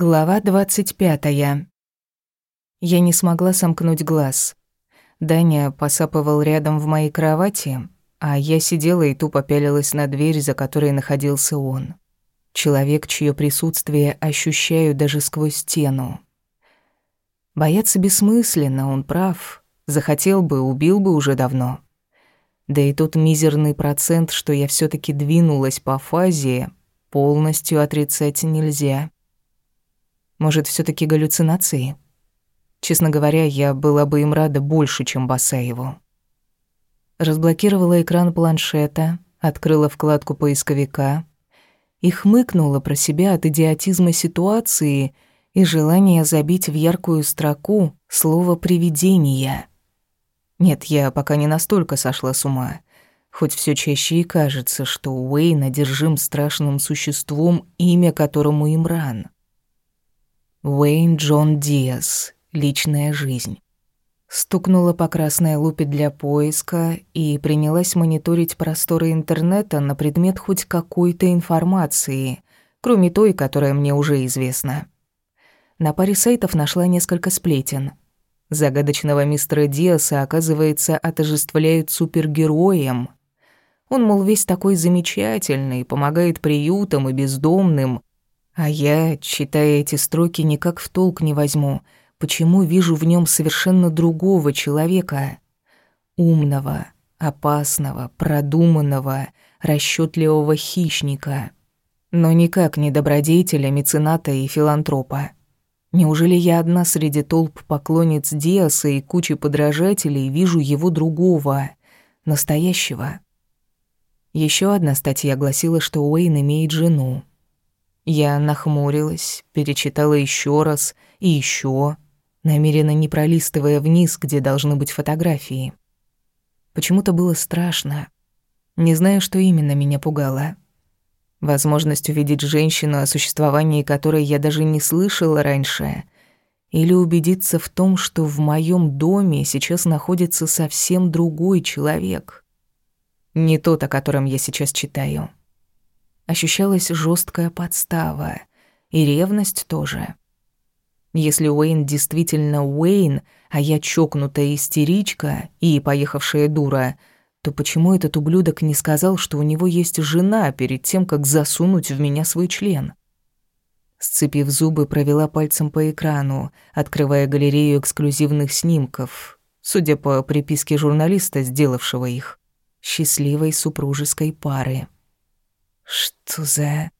Глава двадцать пятая. Я не смогла сомкнуть глаз. Даня посапывал рядом в моей кровати, а я сидела и тупо пялилась на дверь, за которой находился он. Человек, чье присутствие ощущаю даже сквозь стену. Бояться бессмысленно, он прав. Захотел бы, убил бы уже давно. Да и тот мизерный процент, что я все таки двинулась по фазе, полностью отрицать нельзя. Может, все таки галлюцинации? Честно говоря, я была бы им рада больше, чем Басаеву. Разблокировала экран планшета, открыла вкладку поисковика и хмыкнула про себя от идиотизма ситуации и желания забить в яркую строку слово «привидение». Нет, я пока не настолько сошла с ума, хоть все чаще и кажется, что Уэйн одержим страшным существом, имя которому Имран. Уэйн Джон Диас. Личная жизнь. Стукнула по красной лупе для поиска и принялась мониторить просторы интернета на предмет хоть какой-то информации, кроме той, которая мне уже известна. На паре сайтов нашла несколько сплетен. Загадочного мистера Диаса, оказывается, отождествляют супергероем. Он, мол, весь такой замечательный, помогает приютам и бездомным, а я, читая эти строки, никак в толк не возьму, почему вижу в нем совершенно другого человека. Умного, опасного, продуманного, расчетливого хищника. Но никак не добродетеля, мецената и филантропа. Неужели я одна среди толп поклонниц Диаса и кучи подражателей вижу его другого, настоящего? Еще одна статья гласила, что Уэйн имеет жену, я нахмурилась, перечитала еще раз и еще, намеренно не пролистывая вниз, где должны быть фотографии. Почему-то было страшно. Не знаю, что именно меня пугало. Возможность увидеть женщину, о существовании которой я даже не слышала раньше, или убедиться в том, что в моем доме сейчас находится совсем другой человек. Не тот, о котором я сейчас читаю ощущалась жесткая подстава, и ревность тоже. Если Уэйн действительно Уэйн, а я чокнутая истеричка и поехавшая дура, то почему этот ублюдок не сказал, что у него есть жена перед тем, как засунуть в меня свой член? Сцепив зубы, провела пальцем по экрану, открывая галерею эксклюзивных снимков, судя по приписке журналиста, сделавшего их, счастливой супружеской пары. Что за...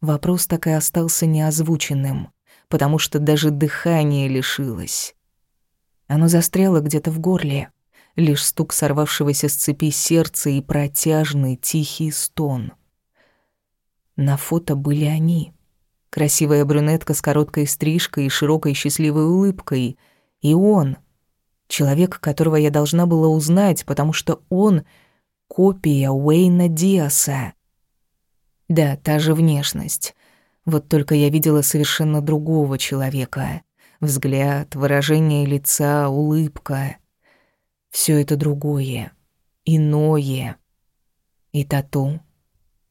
Вопрос так и остался неозвученным, потому что даже дыхание лишилось. Оно застряло где-то в горле. Лишь стук сорвавшегося с цепи сердца и протяжный тихий стон. На фото были они. Красивая брюнетка с короткой стрижкой и широкой счастливой улыбкой. И он. Человек, которого я должна была узнать, потому что он — копия Уэйна Диаса. Да, та же внешность. Вот только я видела совершенно другого человека. Взгляд, выражение лица, улыбка. Все это другое, иное. И тату.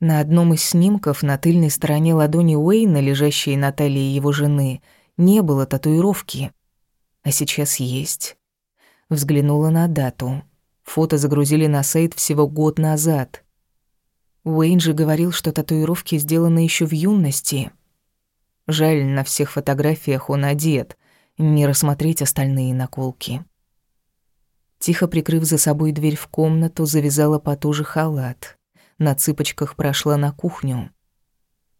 На одном из снимков на тыльной стороне ладони Уэйна, лежащей на талии его жены, не было татуировки. А сейчас есть. Взглянула на дату. Фото загрузили на сайт всего год назад. Уэйн же говорил, что татуировки сделаны еще в юности. Жаль, на всех фотографиях он одет, не рассмотреть остальные наколки. Тихо прикрыв за собой дверь в комнату, завязала потуже халат. На цыпочках прошла на кухню.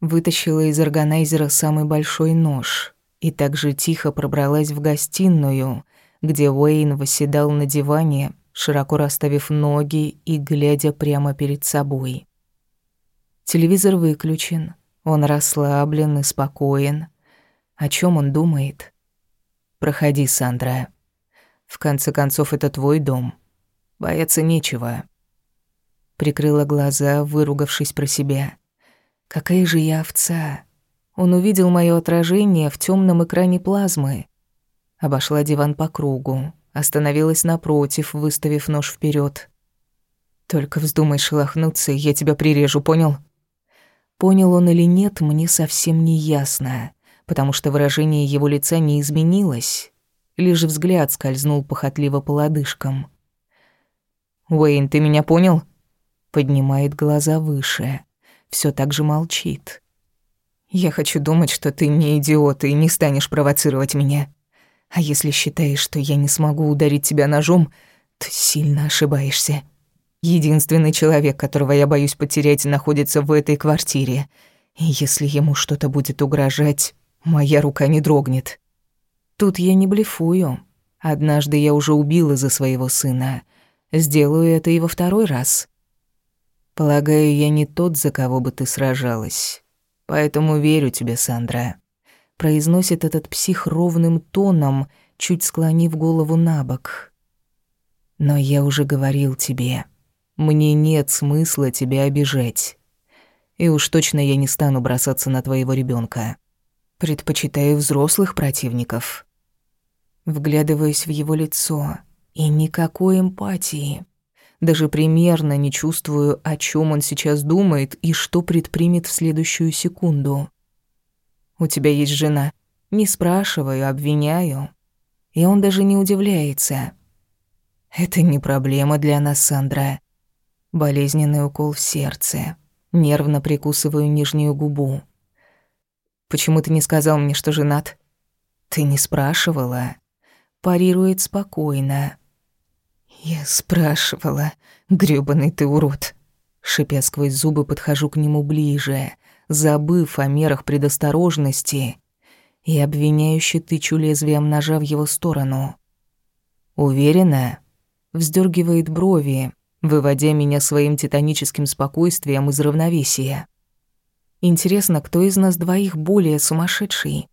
Вытащила из органайзера самый большой нож и также тихо пробралась в гостиную, где Уэйн восседал на диване, широко расставив ноги и глядя прямо перед собой. Телевизор выключен. Он расслаблен и спокоен. О чем он думает? Проходи, Сандра. В конце концов, это твой дом. Бояться нечего. Прикрыла глаза, выругавшись про себя. Какая же я овца. Он увидел моё отражение в тёмном экране плазмы. Обошла диван по кругу, остановилась напротив, выставив нож вперёд. Только вздумай шелохнуться, я тебя прирежу, понял? Понял он или нет, мне совсем не ясно, потому что выражение его лица не изменилось. Лишь взгляд скользнул похотливо по лодыжкам. «Уэйн, ты меня понял?» Поднимает глаза выше. Все так же молчит. «Я хочу думать, что ты не идиот и не станешь провоцировать меня. А если считаешь, что я не смогу ударить тебя ножом, то сильно ошибаешься. Единственный человек, которого я боюсь потерять, находится в этой квартире. И если ему что-то будет угрожать, моя рука не дрогнет. Тут я не блефую. Однажды я уже убила за своего сына. Сделаю это и во второй раз. Полагаю, я не тот, за кого бы ты сражалась. Поэтому верю тебе, Сандра произносит этот псих ровным тоном, чуть склонив голову на бок. Но я уже говорил тебе, мне нет смысла тебя обижать. И уж точно я не стану бросаться на твоего ребенка. Предпочитаю взрослых противников. Вглядываюсь в его лицо, и никакой эмпатии. Даже примерно не чувствую, о чем он сейчас думает и что предпримет в следующую секунду. У тебя есть жена. Не спрашиваю, обвиняю. И он даже не удивляется. Это не проблема для нас, Сандра. Болезненный укол в сердце. Нервно прикусываю нижнюю губу. Почему ты не сказал мне, что женат? Ты не спрашивала. Парирует спокойно. Я спрашивала. грёбаный ты урод. Шипя сквозь зубы, подхожу к нему ближе забыв о мерах предосторожности, и обвиняюще тычу лезвием ножа в его сторону. Уверена, вздергивает брови, выводя меня своим титаническим спокойствием из равновесия. Интересно, кто из нас двоих более сумасшедший?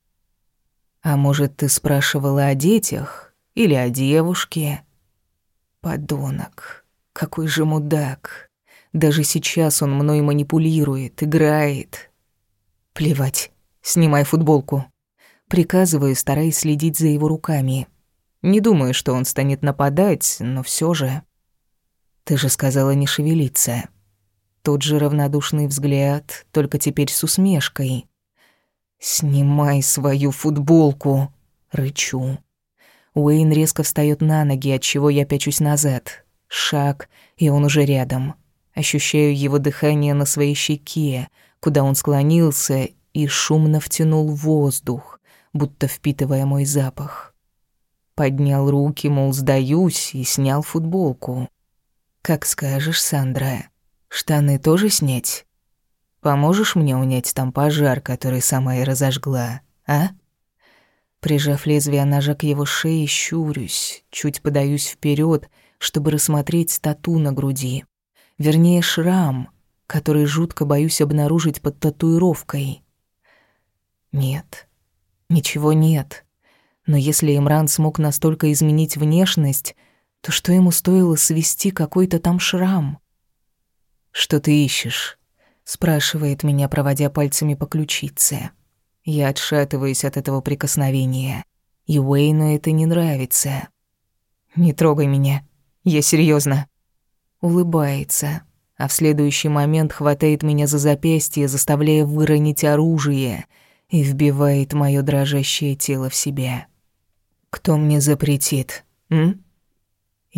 А может, ты спрашивала о детях или о девушке? Подонок, какой же мудак. Даже сейчас он мной манипулирует, играет. Плевать. Снимай футболку. Приказываю, стараясь следить за его руками. Не думаю, что он станет нападать, но все же... Ты же сказала не шевелиться. Тот же равнодушный взгляд, только теперь с усмешкой. «Снимай свою футболку!» — рычу. Уэйн резко встает на ноги, от чего я пячусь назад. Шаг, и он уже рядом. Ощущаю его дыхание на своей щеке, куда он склонился и шумно втянул воздух, будто впитывая мой запах. Поднял руки, мол, сдаюсь, и снял футболку. «Как скажешь, Сандра. Штаны тоже снять? Поможешь мне унять там пожар, который сама и разожгла, а?» Прижав лезвие ножа к его шее, щурюсь, чуть подаюсь вперед, чтобы рассмотреть тату на груди. Вернее, шрам, который жутко боюсь обнаружить под татуировкой. Нет, ничего нет. Но если Имран смог настолько изменить внешность, то что ему стоило свести какой-то там шрам? «Что ты ищешь?» — спрашивает меня, проводя пальцами по ключице. Я отшатываюсь от этого прикосновения. И Уэйну это не нравится. «Не трогай меня. Я серьезно улыбается, а в следующий момент хватает меня за запястье, заставляя выронить оружие и вбивает моё дрожащее тело в себя. Кто мне запретит, м?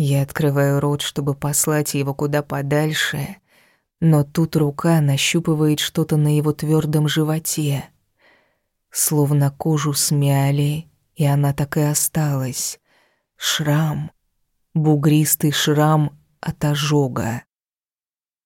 Я открываю рот, чтобы послать его куда подальше, но тут рука нащупывает что-то на его твёрдом животе. Словно кожу смяли, и она так и осталась. Шрам. Бугристый шрам от ожога.